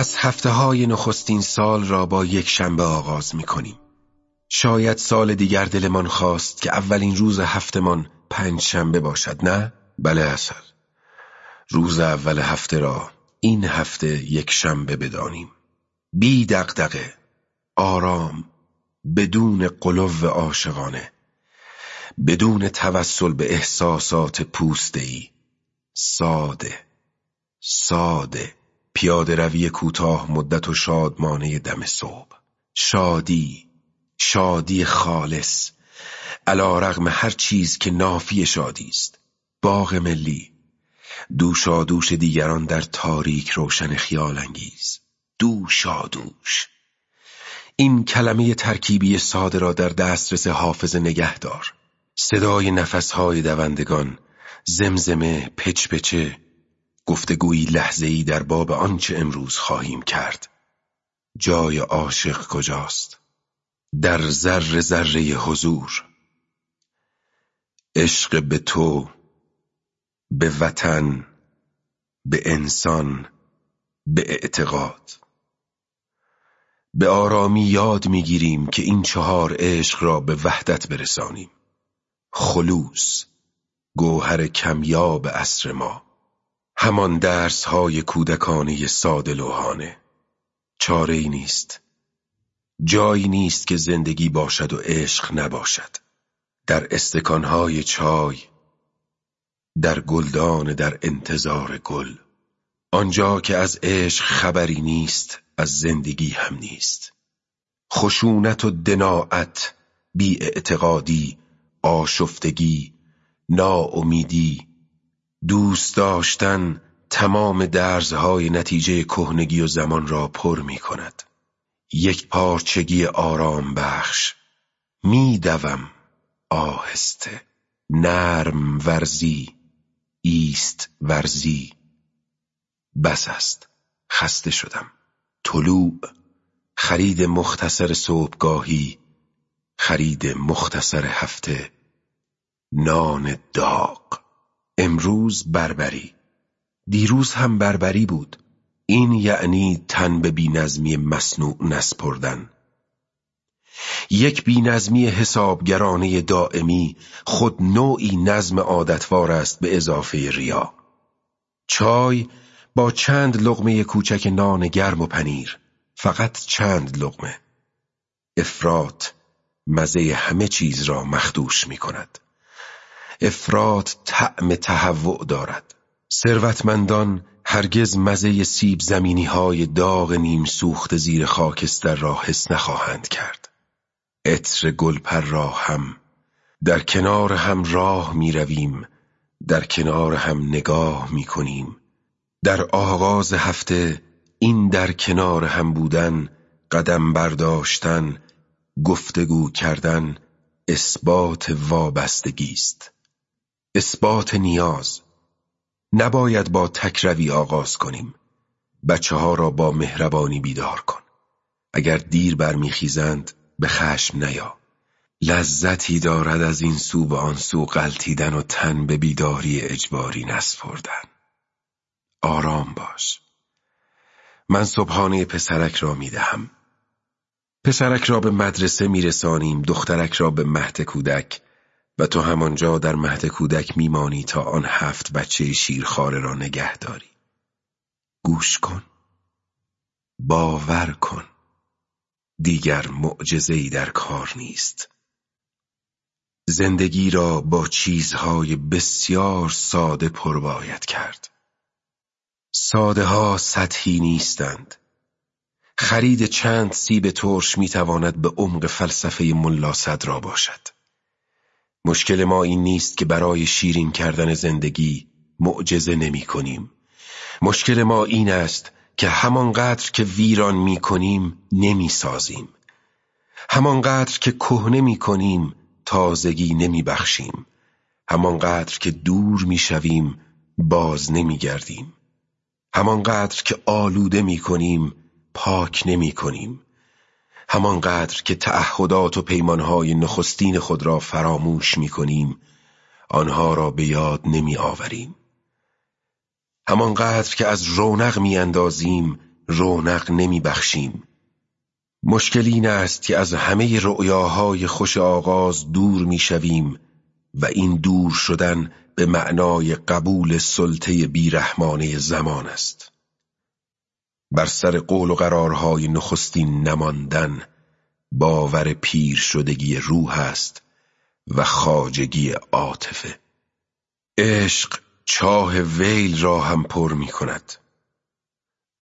پس هفته های نخستین سال را با یک شنبه آغاز می کنیم. شاید سال دیگر دلمان خواست که اولین روز هفتمان پنج شنبه باشد نه؟ بله اصل روز اول هفته را این هفته یک شنبه بدانیم بی دقدقه آرام بدون قلوب عاشقانه بدون توسل به احساسات پوسته ساده ساده پیاده روی کوتاه مدت و شادمانه دم صبح. شادی شادی خالص. علا رغم هر چیز که نافی شادی است. باغ ملی. دوشا دوش دیگران در تاریک روشن خیال انگیز. دوشا دوش این کلمه ترکیبی ساده را در دسترس حافظ نگهدار. صدای نفسهای دوندگان زمزمه پچ پچه گفتگویی لحظه ای در باب آنچه امروز خواهیم کرد. جای عاشق کجاست؟ در ذره ذره حضور. عشق به تو به وطن به انسان به اعتقاد. به آرامی یاد می‌گیریم که این چهار عشق را به وحدت برسانیم. خلوص گوهر کمیاب اصر ما. همان درس های کودکانه ساده لوحانه. چاره ای نیست. جایی نیست که زندگی باشد و عشق نباشد. در استکانهای چای در گلدان در انتظار گل. آنجا که از عشق خبری نیست از زندگی هم نیست. خشونت و دناعت بی اعتقادی آشفتگی ناامیدی دوست داشتن تمام درزهای نتیجه کهنگی و زمان را پر می کند. یک پارچگی آرام بخش. می دوم آهسته. نرم ورزی. ایست ورزی. بس است. خسته شدم. طلوع. خرید مختصر صبحگاهی. خرید مختصر هفته. نان داغ. امروز بربری. دیروز هم بربری بود. این یعنی تن به بینظمی مصنوع نسپردن. یک بینظمی حسابگرانه دائمی خود نوعی نظم عادتوار است به اضافه ریا. چای با چند لغمه کوچک نان گرم و پنیر. فقط چند لغمه افراد مزه همه چیز را مخدوش می کند افراد طعم تهوع دارد. ثروتمندان هرگز مزه سیب زمینی های داغ نیم سوخت زیر خاکستر را حس نخواهند کرد. عطر گلپر را هم در کنار هم راه می رویم در کنار هم نگاه می کنیم در آغاز هفته این در کنار هم بودن قدم برداشتن گفتگو کردن اثبات وابستگی است. اثبات نیاز. نباید با تکروی آغاز کنیم. بچه ها را با مهربانی بیدار کن. اگر دیر برمیخیزند به خشم نیا. لذتی دارد از این سو به آن سو غلطیدن و تن به بیداری اجباری نسپردن. آرام باش. من صبحانه پسرک را می‌دهم. پسرک را به مدرسه میرسانیم دخترک را به مهد کودک. و تو همانجا در مهد کودک میمانی تا آن هفت بچه شیرخواره را نگه داری. گوش کن. باور کن. دیگر معجزه‌ای در کار نیست. زندگی را با چیزهای بسیار ساده پر باید کرد. ساده ها سطحی نیستند. خرید چند سیب ترش می‌تواند به عمق فلسفه ملا را باشد. مشکل ما این نیست که برای شیرین کردن زندگی معجزه نمی کنیم. مشکل ما این است که همانقدر که ویران می کنیم نمی سازیم. همانقدر که کهنه می کنیم تازگی نمی بخشیم. همانقدر که دور می شویم باز نمی گردیم. همانقدر که آلوده می کنیم پاک نمی کنیم. همانقدر که تعهدات و پیمانهای نخستین خود را فراموش می کنیم آنها را به یاد نمی آوریم همانقدر که از رونق می اندازیم رونق نمی بخشیم مشکل این است که از همه رؤیاهای خوش آغاز دور می شویم و این دور شدن به معنای قبول سلطه بیرحمانه زمان است. بر سر قول و قرارهای نخستین نماندن باور پیر شدگی روح است و خاجگی عاطفه. عشق چاه ویل را هم پر می کند